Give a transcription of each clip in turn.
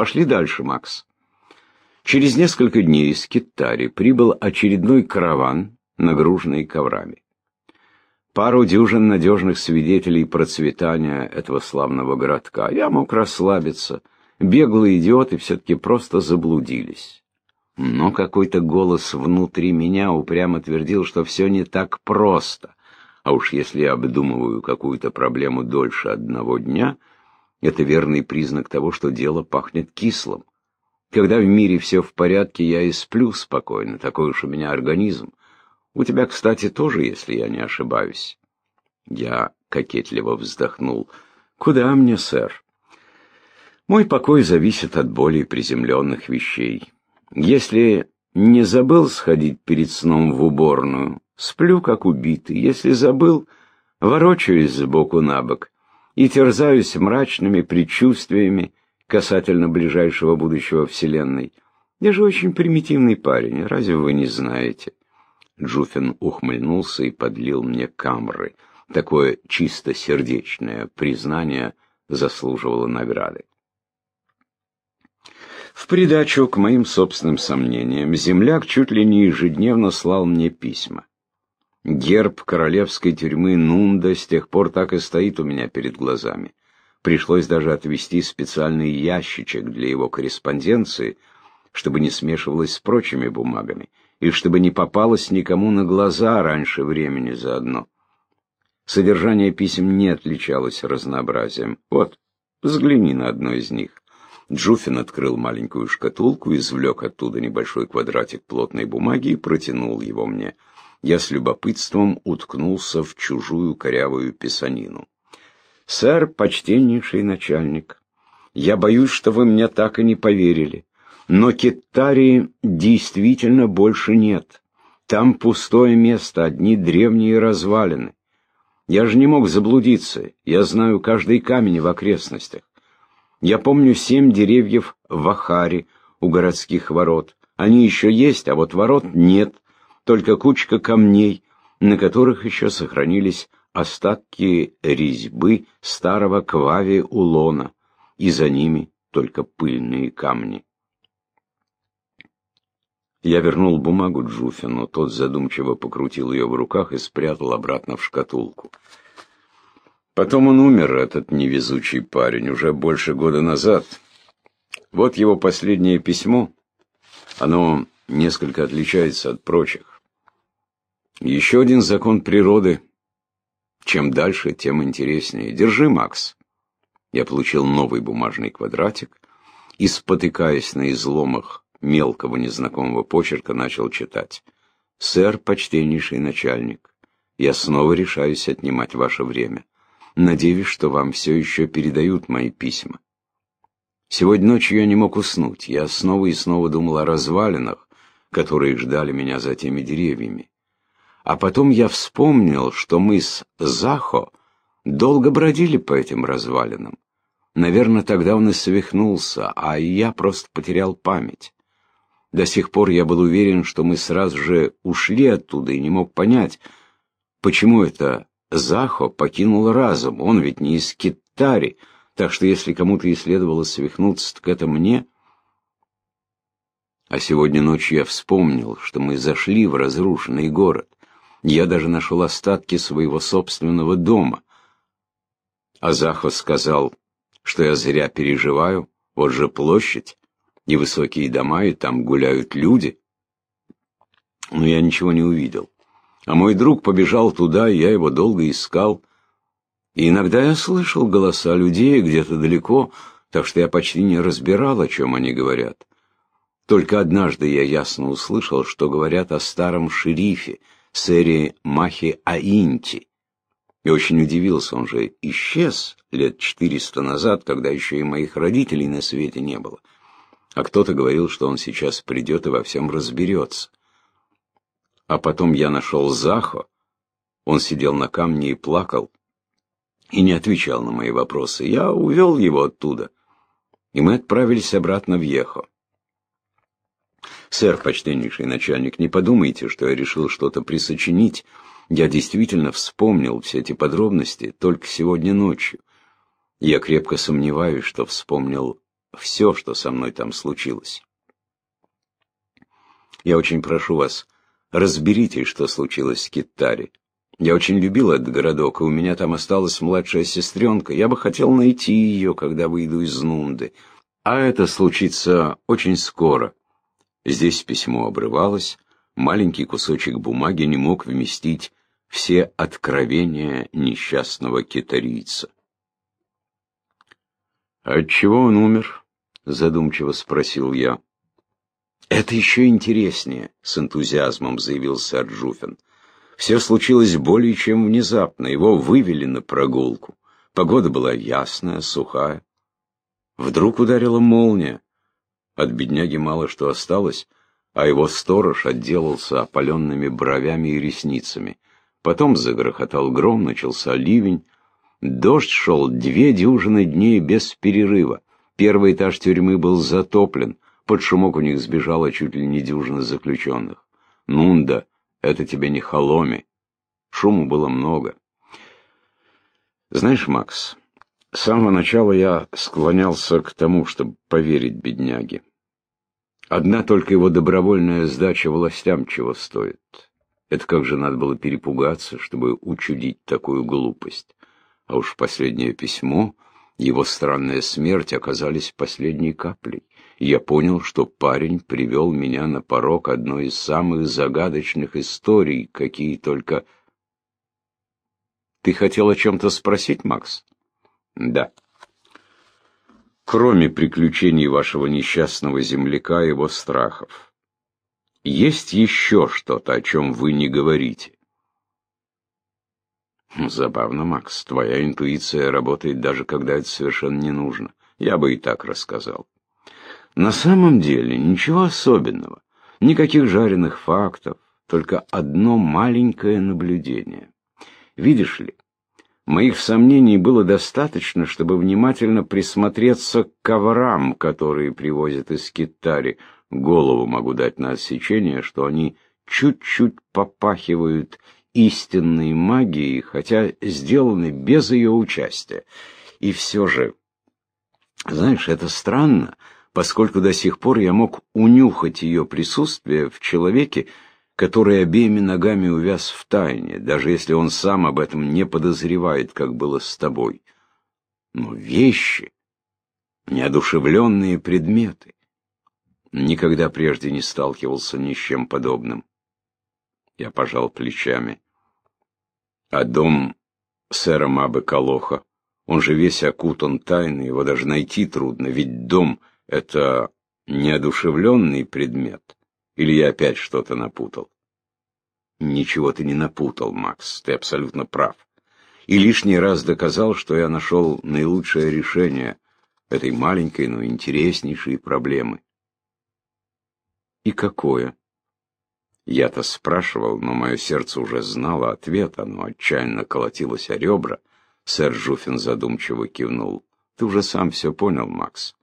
Пошли дальше, Макс. Через несколько дней из Китари прибыл очередной караван, нагруженный коврами. Пару дюжин надежных свидетелей процветания этого славного городка. Я мог расслабиться. Беглые идиоты все-таки просто заблудились. Но какой-то голос внутри меня упрямо твердил, что все не так просто. А уж если я обдумываю какую-то проблему дольше одного дня, это верный признак того, что дело пахнет кислым. Когда в мире все в порядке, я и сплю спокойно, такой уж у меня организм. У тебя, кстати, тоже, если я не ошибаюсь. Я кокетливо вздохнул. Куда мне, сэр? Мой покой зависит от более приземленных вещей. Если не забыл сходить перед сном в уборную, сплю как убитый. Если забыл, ворочаюсь сбоку на бок и терзаюсь мрачными предчувствиями касательно ближайшего будущего Вселенной. Я же очень примитивный парень, разве вы не знаете? Джуфин ухмыльнулся и подлил мне камры. Такое чисто сердечное признание заслуживало награды. В придачу к моим собственным сомнениям, земляк чуть ли не ежедневно слал мне письма. Герб королевской тюрьмы Нунда с тех пор так и стоит у меня перед глазами. Пришлось даже отвести специальный ящичек для его корреспонденции, чтобы не смешивалось с прочими бумагами, и чтобы не попалось никому на глаза раньше времени заодно. Содержание писем не отличалось разнообразием. Вот, взгляни на одно из них. Джуфин открыл маленькую шкатулку, извлек оттуда небольшой квадратик плотной бумаги и протянул его мне. Я с любопытством уткнулся в чужую корявую писанину. «Сэр, почтеннейший начальник, я боюсь, что вы мне так и не поверили, но Китарии действительно больше нет. Там пустое место, одни древние развалины. Я же не мог заблудиться, я знаю каждый камень в окрестностях. Я помню семь деревьев в Ахаре у городских ворот. Они еще есть, а вот ворот нет, только кучка камней, на которых еще сохранились остатки резьбы старого квави-улона, и за ними только пыльные камни. Я вернул бумагу Джуфину, тот задумчиво покрутил ее в руках и спрятал обратно в шкатулку. Потом он умер, этот невезучий парень, уже больше года назад. Вот его последнее письмо. Оно несколько отличается от прочих. Еще один закон природы. Чем дальше, тем интереснее. Держи, Макс. Я получил новый бумажный квадратик и, спотыкаясь на изломах мелкого незнакомого почерка, начал читать. «Сэр, почтеннейший начальник, я снова решаюсь отнимать ваше время. Надеюсь, что вам все еще передают мои письма. Сегодня ночью я не мог уснуть. Я снова и снова думал о развалинах, которые ждали меня за теми деревьями. А потом я вспомнил, что мы с Захо долго бродили по этим развалинам. Наверное, тогда он и свихнулся, а я просто потерял память. До сих пор я был уверен, что мы сразу же ушли оттуда и не мог понять, почему это Захо покинул разум, он ведь не из Китари, так что если кому-то и следовало свихнуться, так это мне. А сегодня ночью я вспомнил, что мы зашли в разрушенный город. Я даже нашел остатки своего собственного дома. А Захо сказал, что я зря переживаю, вот же площадь, и высокие дома, и там гуляют люди. Но я ничего не увидел. А мой друг побежал туда, и я его долго искал. И иногда я слышал голоса людей где-то далеко, так что я почти не разбирал, о чем они говорят. Только однажды я ясно услышал, что говорят о старом шерифе, сэре Махи Аинти. И очень удивился, он же исчез лет четыреста назад, когда еще и моих родителей на свете не было. А кто-то говорил, что он сейчас придет и во всем разберется. А потом я нашел Захо. Он сидел на камне и плакал. И не отвечал на мои вопросы. Я увел его оттуда. И мы отправились обратно в Ехо. Сэр, почтеннейший начальник, не подумайте, что я решил что-то присочинить. Я действительно вспомнил все эти подробности только сегодня ночью. Я крепко сомневаюсь, что вспомнил все, что со мной там случилось. Я очень прошу вас, разберитесь, что случилось с Китари. Я очень любил этот городок, и у меня там осталась младшая сестренка. Я бы хотел найти ее, когда выйду из Нунды. А это случится очень скоро. Здесь письмо обрывалось, маленький кусочек бумаги не мог вместить все откровения несчастного китарийца. «Отчего он умер?» — задумчиво спросил я. «Это еще интереснее», — с энтузиазмом заявил сэр Джуфин. «Все случилось более чем внезапно. Его вывели на прогулку. Погода была ясная, сухая. Вдруг ударила молния. От бедняги мало что осталось, а его сторож отделался опаленными бровями и ресницами. Потом загрохотал гром, начался ливень. Дождь шел две дюжины дней без перерыва. Первый этаж тюрьмы был затоплен. Под шумок у них сбежало чуть ли не дюжина заключенных. Нунда, это тебе не холоми. Шуму было много. Знаешь, Макс, с самого начала я склонялся к тому, чтобы поверить бедняге. Одна только его добровольная сдача властям чего стоит. Это как же надо было перепугаться, чтобы учудить такую глупость. А уж последнее письмо, его странная смерть оказались последней каплей. я понял, что парень привел меня на порог одной из самых загадочных историй, какие только... Ты хотел о чем-то спросить, Макс? Да. Кроме приключений вашего несчастного земляка и его страхов, есть еще что-то, о чем вы не говорите? Забавно, Макс. Твоя интуиция работает даже когда это совершенно не нужно. Я бы и так рассказал. На самом деле ничего особенного. Никаких жареных фактов, только одно маленькое наблюдение. Видишь ли, моих сомнений было достаточно, чтобы внимательно присмотреться к коврам, которые привозят из Китари. Голову могу дать на отсечение, что они чуть-чуть попахивают истинной магией, хотя сделаны без ее участия. И все же, знаешь, это странно, поскольку до сих пор я мог унюхать ее присутствие в человеке, который обеими ногами увяз в тайне, даже если он сам об этом не подозревает, как было с тобой. Но вещи, неодушевленные предметы, никогда прежде не сталкивался ни с чем подобным. Я пожал плечами. А дом сэра Мабы Калоха, он же весь окутан тайной, его даже найти трудно, ведь дом — это неодушевленный предмет. Или я опять что-то напутал? Ничего ты не напутал, Макс, ты абсолютно прав. И лишний раз доказал, что я нашел наилучшее решение этой маленькой, но интереснейшей проблемы. И какое? Я-то спрашивал, но мое сердце уже знало ответ, оно отчаянно колотилось о ребра. Сэр Жуфин задумчиво кивнул. Ты уже сам все понял, Макс.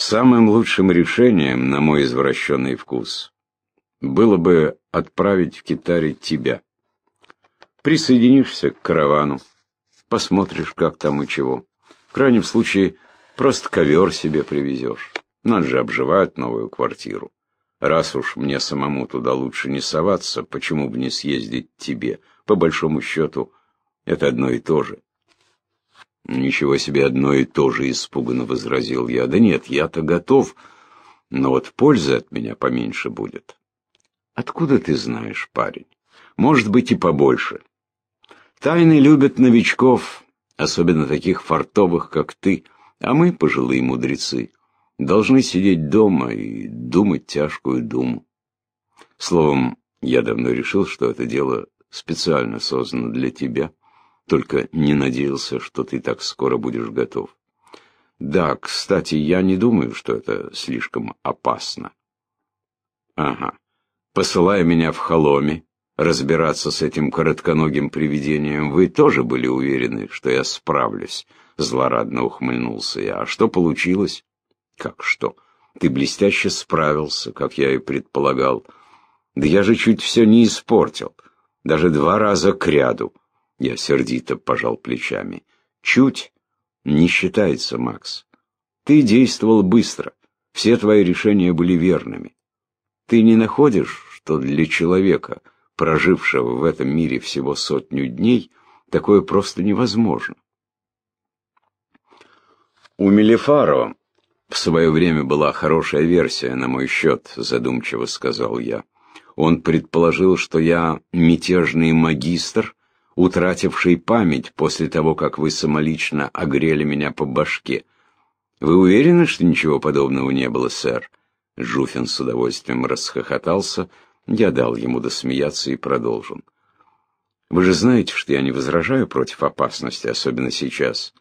Самым лучшим решением, на мой извращенный вкус, было бы отправить в Китаре тебя. Присоединишься к каравану, посмотришь, как там и чего. В крайнем случае, просто ковер себе привезешь. Надо же обживать новую квартиру. Раз уж мне самому туда лучше не соваться, почему бы не съездить тебе? По большому счету, это одно и то же. Ничего себе одно и то же, испуганно возразил я. Да нет, я-то готов, но вот пользы от меня поменьше будет. Откуда ты знаешь, парень? Может быть и побольше. Тайны любят новичков, особенно таких фартовых, как ты, а мы, пожилые мудрецы, должны сидеть дома и думать тяжкую думу. Словом, я давно решил, что это дело специально создано для тебя, только не надеялся, что ты так скоро будешь готов. Да, кстати, я не думаю, что это слишком опасно. Ага. Посылая меня в холоме, разбираться с этим коротконогим привидением, вы тоже были уверены, что я справлюсь, злорадно ухмыльнулся я. А что получилось? Как что? Ты блестяще справился, как я и предполагал. Да я же чуть все не испортил. Даже два раза кряду. Я сердито пожал плечами. Чуть не считается, Макс. Ты действовал быстро, все твои решения были верными. Ты не находишь, что для человека, прожившего в этом мире всего сотню дней, такое просто невозможно? У Мелифаро в свое время была хорошая версия на мой счет, задумчиво сказал я. Он предположил, что я мятежный магистр, утративший память после того, как вы самолично огрели меня по башке. Вы уверены, что ничего подобного не было, сэр? Жуфин с удовольствием расхохотался. Я дал ему досмеяться и продолжил. Вы же знаете, что я не возражаю против опасности, особенно сейчас.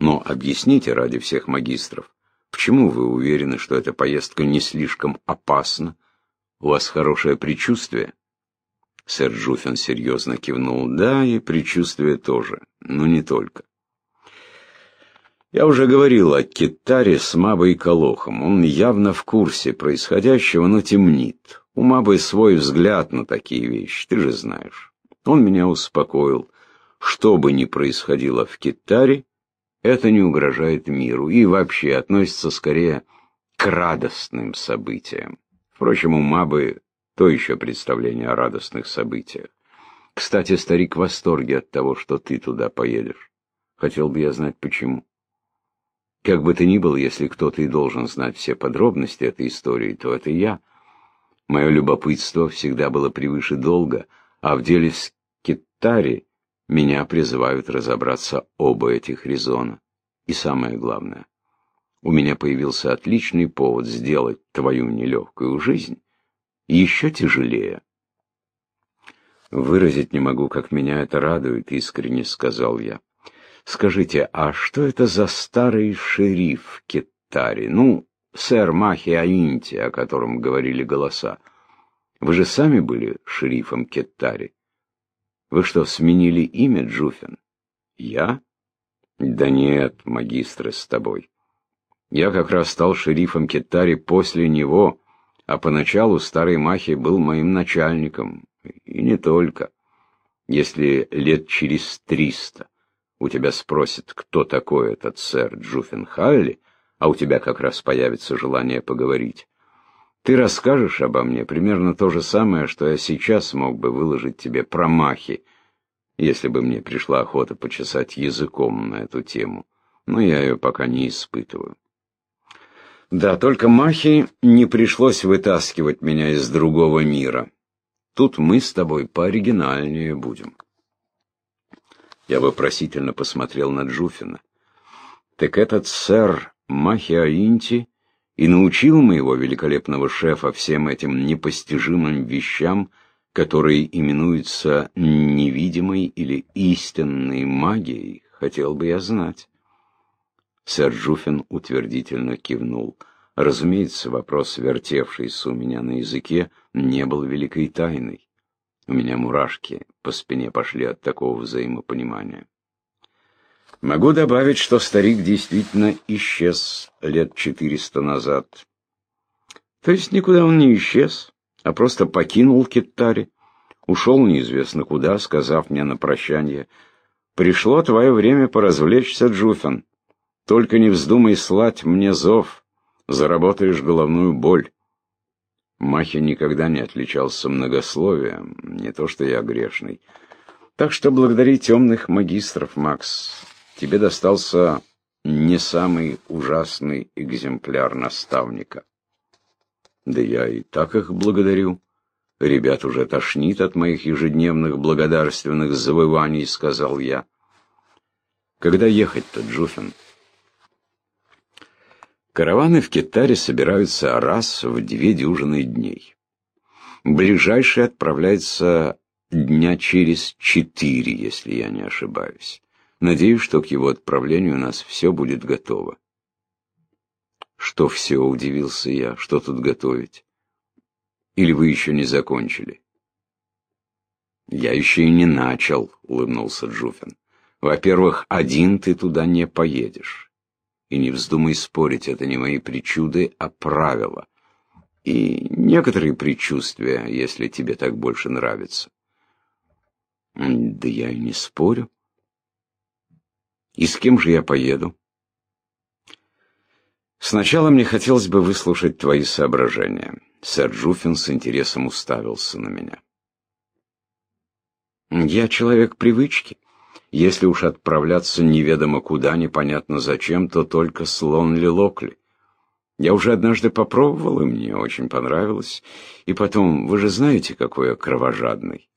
Но объясните ради всех магистров, почему вы уверены, что эта поездка не слишком опасна? У вас хорошее предчувствие?» Сэр Джуффин серьезно кивнул. «Да, и предчувствие тоже, но не только. Я уже говорил о Китаре с Мабой и Колохом. Он явно в курсе происходящего, но темнит. У Мабы свой взгляд на такие вещи, ты же знаешь. Он меня успокоил. Что бы ни происходило в Китаре, это не угрожает миру и вообще относится скорее к радостным событиям. Впрочем, у Мабы то еще представление о радостных событиях. Кстати, старик в восторге от того, что ты туда поедешь. Хотел бы я знать, почему. Как бы то ни было, если кто-то и должен знать все подробности этой истории, то это я. Мое любопытство всегда было превыше долга, а в деле с Китари меня призывают разобраться оба этих резона. И самое главное, у меня появился отличный повод сделать твою нелегкую жизнь еще тяжелее. Выразить не могу, как меня это радует, искренне сказал я. Скажите, а что это за старый шериф Китари? Ну, сэр Махи Аинти, о котором говорили голоса. Вы же сами были шерифом Китари. Вы что, сменили имя, Джуфин? Я? Да нет, магистры, с тобой. Я как раз стал шерифом Китари после него, а поначалу старый Махи был моим начальником. И не только. Если лет через триста у тебя спросят, кто такой этот сэр Джуффин Халли, а у тебя как раз появится желание поговорить, ты расскажешь обо мне примерно то же самое, что я сейчас мог бы выложить тебе про Махи, если бы мне пришла охота почесать языком на эту тему. Но я ее пока не испытываю. Да, только Махи не пришлось вытаскивать меня из другого мира. Тут мы с тобой пооригинальнее будем. Я вопросительно посмотрел на Джуфина. Так этот сэр Махи Аинти и научил моего великолепного шефа всем этим непостижимым вещам, которые именуются невидимой или истинной магией, хотел бы я знать. Сэр Джуфин утвердительно кивнул. Разумеется, вопрос, вертевшийся у меня на языке, не был великой тайной. У меня мурашки по спине пошли от такого взаимопонимания. Могу добавить, что старик действительно исчез лет четыреста назад. То есть никуда он не исчез а просто покинул Киттари, ушел неизвестно куда, сказав мне на прощание, «Пришло твое время поразвлечься, Джуфин. Только не вздумай слать мне зов, заработаешь головную боль». Махи никогда не отличался многословием, не то что я грешный. Так что благодари темных магистров, Макс. Тебе достался не самый ужасный экземпляр наставника. Да я и так их благодарю. Ребят уже тошнит от моих ежедневных благодарственных завываний, сказал я. Когда ехать-то, Джуфин? Караваны в Китаре собираются раз в две дюжины дней. Ближайший отправляется дня через четыре, если я не ошибаюсь. Надеюсь, что к его отправлению у нас все будет готово. Что все, удивился я, что тут готовить? Или вы еще не закончили? Я еще и не начал, улыбнулся Джуфин. Во-первых, один ты туда не поедешь. И не вздумай спорить, это не мои причуды, а правила. И некоторые предчувствия, если тебе так больше нравится. Да я и не спорю. И с кем же я поеду? Сначала мне хотелось бы выслушать твои соображения. Сэр Джуффин с интересом уставился на меня. Я человек привычки. Если уж отправляться неведомо куда, непонятно зачем, то только слон ли локли. Я уже однажды попробовал, и мне очень понравилось. И потом, вы же знаете, какой я кровожадный.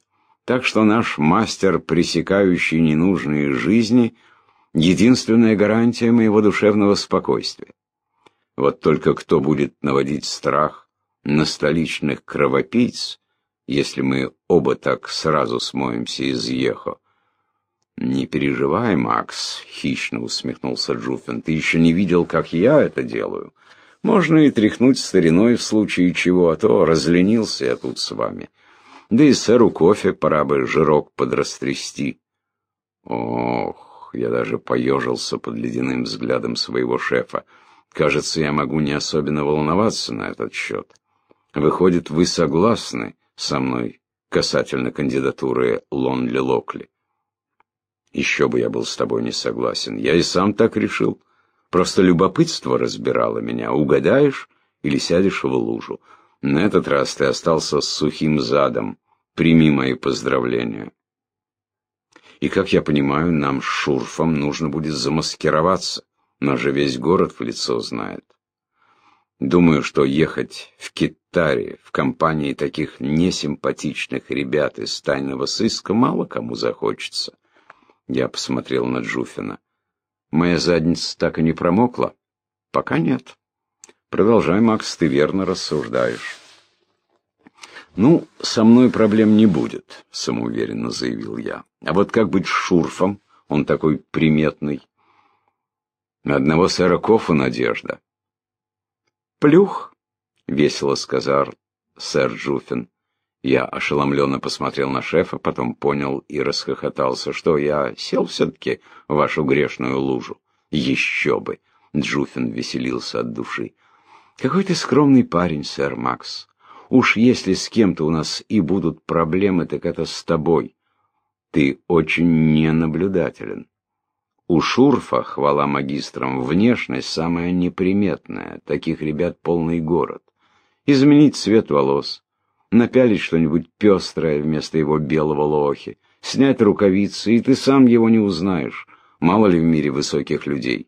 Так что наш мастер, пресекающий ненужные жизни, единственная гарантия моего душевного спокойствия. Вот только кто будет наводить страх на столичных кровопийц, если мы оба так сразу смоемся из Ехо? «Не переживай, Макс», — хищно усмехнулся Джуффин, — «ты еще не видел, как я это делаю. Можно и тряхнуть стариной в случае чего, а то разленился я тут с вами. Да и сэру кофе пора бы жирок подрастрясти». Ох, я даже поежился под ледяным взглядом своего шефа. Кажется, я могу не особенно волноваться на этот счет. Выходит, вы согласны со мной касательно кандидатуры Лонли Локли? Еще бы я был с тобой не согласен. Я и сам так решил. Просто любопытство разбирало меня. Угадаешь или сядешь в лужу. На этот раз ты остался с сухим задом. Прими мои поздравления. И, как я понимаю, нам с Шурфом нужно будет замаскироваться. Нас же весь город в лицо знает. Думаю, что ехать в Китаре в компании таких несимпатичных ребят из тайного сыска мало кому захочется. Я посмотрел на Джуфина. Моя задница так и не промокла? Пока нет. Продолжай, Макс, ты верно рассуждаешь. Ну, со мной проблем не будет, самоуверенно заявил я. А вот как быть с Шурфом? Он такой приметный. Одного сэра Кофа надежда. «Плюх!» — весело сказал сэр Джуфин. Я ошеломленно посмотрел на шефа, потом понял и расхохотался, что я сел все-таки в вашу грешную лужу. Еще бы! Джуфин веселился от души. Какой ты скромный парень, сэр Макс. Уж если с кем-то у нас и будут проблемы, так это с тобой. Ты очень ненаблюдателен. У Шурфа, хвала магистрам, внешность самая неприметная. Таких ребят полный город. Изменить цвет волос, напялить что-нибудь пестрое вместо его белого лохи, снять рукавицы, и ты сам его не узнаешь. Мало ли в мире высоких людей.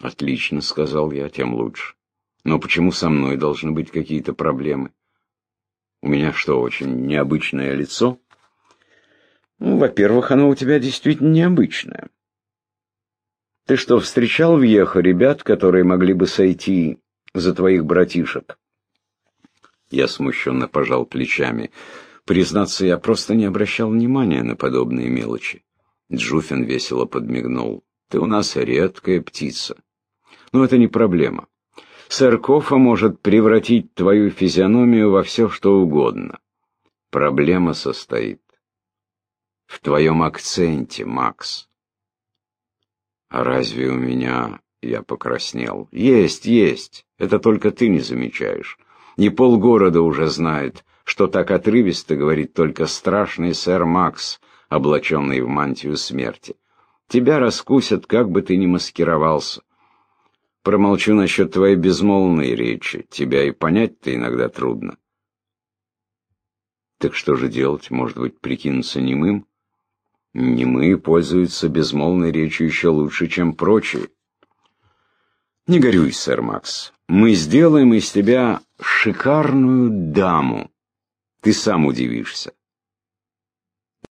«Отлично», — сказал я, — «тем лучше. Но почему со мной должны быть какие-то проблемы? У меня что, очень необычное лицо?» Ну, во-первых, оно у тебя действительно необычное. Ты что, встречал в Ехо ребят, которые могли бы сойти за твоих братишек? Я смущенно пожал плечами. Признаться, я просто не обращал внимания на подобные мелочи. Джуфин весело подмигнул. Ты у нас редкая птица. Но это не проблема. Сэр Кофа может превратить твою физиономию во все, что угодно. Проблема состоит в твоем акценте, Макс. А разве у меня... Я покраснел. Есть, есть. Это только ты не замечаешь. Не полгорода уже знает, что так отрывисто говорит только страшный сэр Макс, облаченный в мантию смерти. Тебя раскусят, как бы ты ни маскировался. Промолчу насчет твоей безмолвной речи. Тебя и понять-то иногда трудно. Так что же делать? Может быть, прикинуться немым? Немые пользуются безмолвной речью еще лучше, чем прочие. Не горюй, сэр Макс. Мы сделаем из тебя шикарную даму. Ты сам удивишься.